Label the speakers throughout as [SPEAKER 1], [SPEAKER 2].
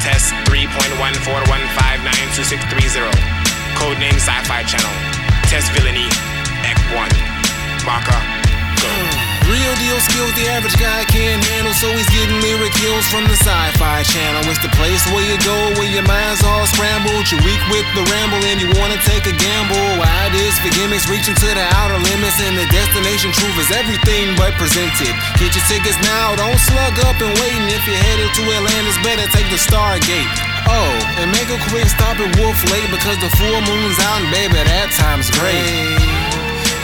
[SPEAKER 1] Test 3.14159260. Codename Sci-Fi Channel. Test Villainy. Act 1. Marker.
[SPEAKER 2] Real skills the average guy can't handle, so he's getting lyric kills from the sci-fi channel. It's the place where you go, where your mind's all scrambled. You're weak with the ramble and you wanna take a gamble. Ideas for gimmicks reaching to the outer limits, and the destination truth is everything but presented. Get your tickets now, don't slug up and waiting. If you're headed to Atlantis, better take the Stargate. Oh, and make a quick stop at Wolf Lake because the full moon's out, and baby, that time's great.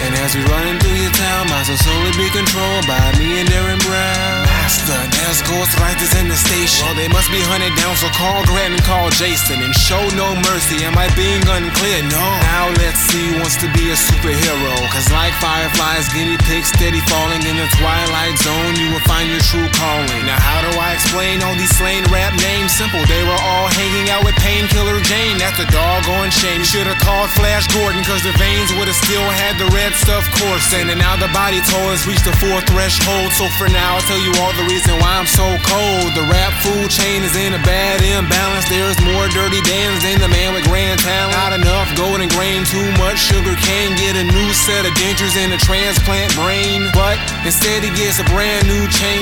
[SPEAKER 2] And as we running through your town, might will slowly be controlled by me and Derren Brown. Master, there's ghostwriters in the station. Well, they must be hunted down, so call Grant and call Jason and show no mercy. Am I being unclear? No. Now let's see who wants to be a superhero. Cause like fireflies, guinea pigs steady falling in the twilight zone, you will find your true calling. Now, how do I explain all these slain rap names? Simple, they were all hanging out with Painkiller Jane. That's a doggone shame. You should have called Flash Gordon, cause the veins would have still had the red stuff coursing, and now the body toll has reached the fourth threshold. So for now, I'll tell you all the reason why I'm so cold. The rap food chain is in a bad imbalance. There's more dirty dams than the man with grand talent. Not enough golden grain, too much sugar cane. Get a new set of dentures in a transplant brain. But instead, he gets a brand new chain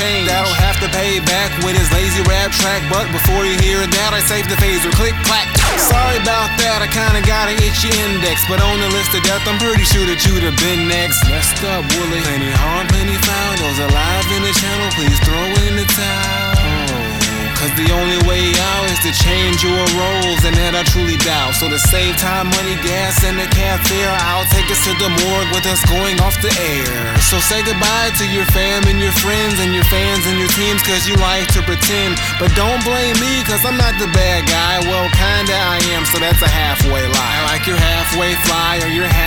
[SPEAKER 2] chain. That'll have to pay back with his lazy rap track. But before you hear that, I save the phaser. Click, clack. Sorry about that, I kinda got an itchy index. But on the list of death, I'm pretty sure that you'd have been next. Messed up, Wooly. Plenty harm, plenty foul. Those alive in the channel, please to change your roles, and that I truly doubt. So to save time, money, gas, and the cab fare, I'll take us to the morgue with us going off the air. So say goodbye to your fam and your friends and your fans and your teams, cause you like to pretend. But don't blame me, cause I'm not the bad guy. Well, kinda I am, so that's a halfway lie. Like you're halfway fly or you're halfway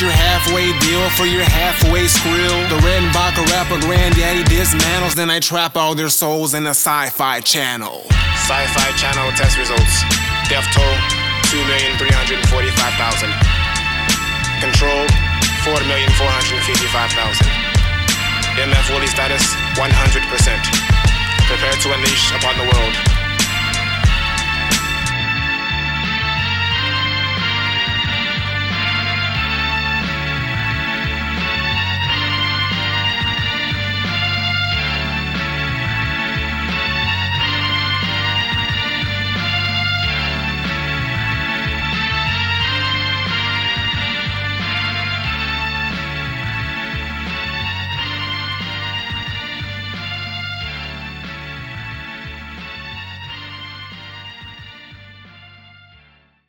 [SPEAKER 2] your halfway deal for your halfway skrill. The Redenbacher rapper granddaddy dismantles, then I trap all their souls in a sci Sci-Fi Channel.
[SPEAKER 1] Sci-Fi Channel test results. Death toll, 2,345,000. Control, 4,455,000. MF Wooly status, 100%. Prepare to unleash upon the world